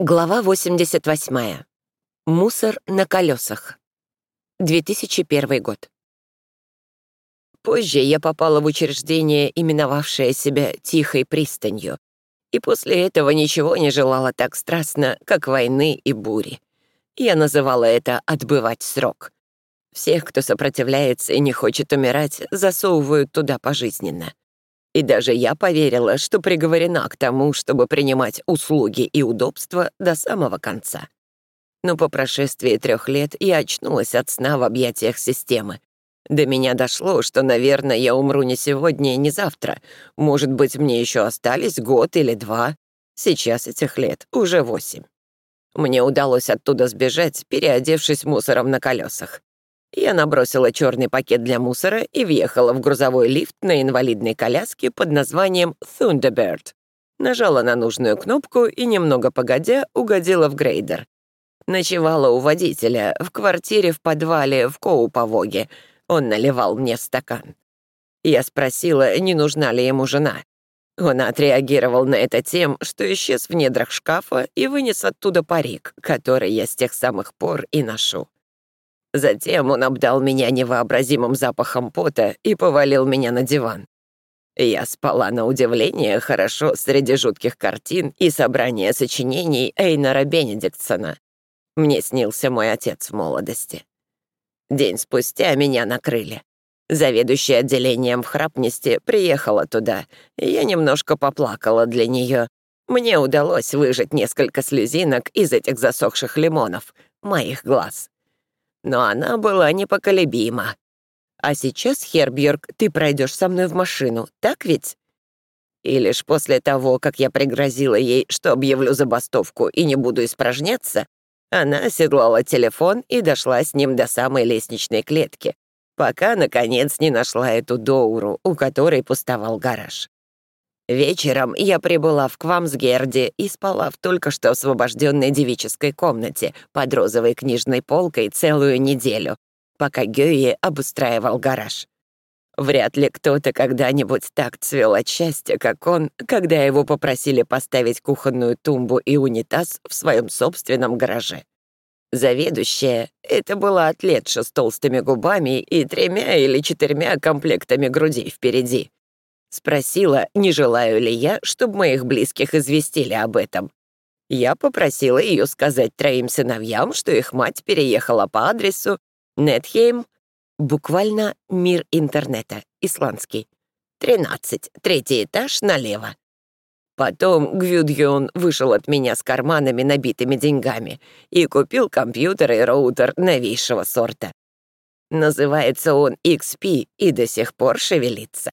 Глава 88. Мусор на колесах. 2001 год. Позже я попала в учреждение, именовавшее себя «Тихой пристанью», и после этого ничего не желала так страстно, как войны и бури. Я называла это «отбывать срок». Всех, кто сопротивляется и не хочет умирать, засовывают туда пожизненно. И даже я поверила, что приговорена к тому, чтобы принимать услуги и удобства до самого конца. Но по прошествии трех лет я очнулась от сна в объятиях системы. До меня дошло, что, наверное, я умру не сегодня и не завтра. Может быть, мне еще остались год или два. Сейчас этих лет уже восемь. Мне удалось оттуда сбежать, переодевшись мусором на колесах. Я набросила черный пакет для мусора и въехала в грузовой лифт на инвалидной коляске под названием Thunderbird. Нажала на нужную кнопку и, немного погодя, угодила в грейдер. Ночевала у водителя в квартире в подвале в Коуповоге. Он наливал мне стакан. Я спросила, не нужна ли ему жена. Он отреагировал на это тем, что исчез в недрах шкафа и вынес оттуда парик, который я с тех самых пор и ношу. Затем он обдал меня невообразимым запахом пота и повалил меня на диван. Я спала на удивление хорошо среди жутких картин и собрания сочинений Эйнора Бенедиктсона. Мне снился мой отец в молодости. День спустя меня накрыли. Заведующая отделением в храпнести приехала туда, и я немножко поплакала для нее. Мне удалось выжать несколько слезинок из этих засохших лимонов, моих глаз но она была непоколебима. «А сейчас, Хербьерг, ты пройдешь со мной в машину, так ведь?» И лишь после того, как я пригрозила ей, что объявлю забастовку и не буду испражняться, она оседлала телефон и дошла с ним до самой лестничной клетки, пока, наконец, не нашла эту Доуру, у которой пустовал гараж. Вечером я прибыла в Квамсгерде и спала в только что освобожденной девической комнате под розовой книжной полкой целую неделю, пока Гёи обустраивал гараж. Вряд ли кто-то когда-нибудь так цвел от счастья, как он, когда его попросили поставить кухонную тумбу и унитаз в своем собственном гараже. Заведующая — это была атлетша с толстыми губами и тремя или четырьмя комплектами грудей впереди — Спросила, не желаю ли я, чтобы моих близких известили об этом. Я попросила ее сказать троим сыновьям, что их мать переехала по адресу Нетхейм, буквально мир интернета, исландский. 13, третий этаж налево. Потом Гвюдьон вышел от меня с карманами, набитыми деньгами, и купил компьютер и роутер новейшего сорта. Называется он XP и до сих пор шевелится.